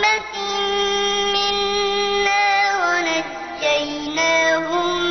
رَحْمَةٍ منا ونجيناهم